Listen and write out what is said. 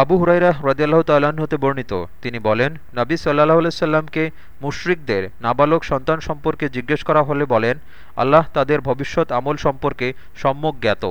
আবু হুরাইরা হ্রদিয়াল্লাহ তাল্লাহ্ন হতে বর্ণিত। তিনি বলেন, নবী সাল্লাহ সাল্লামকে মুশরিকদের নাবালক সন্তান সম্পর্কে জিজ্ঞেস করা হলে বলেন, আল্লাহ তাদের ভবিষ্যৎ আমল সম্পর্কে সম্যক জ্ঞাত।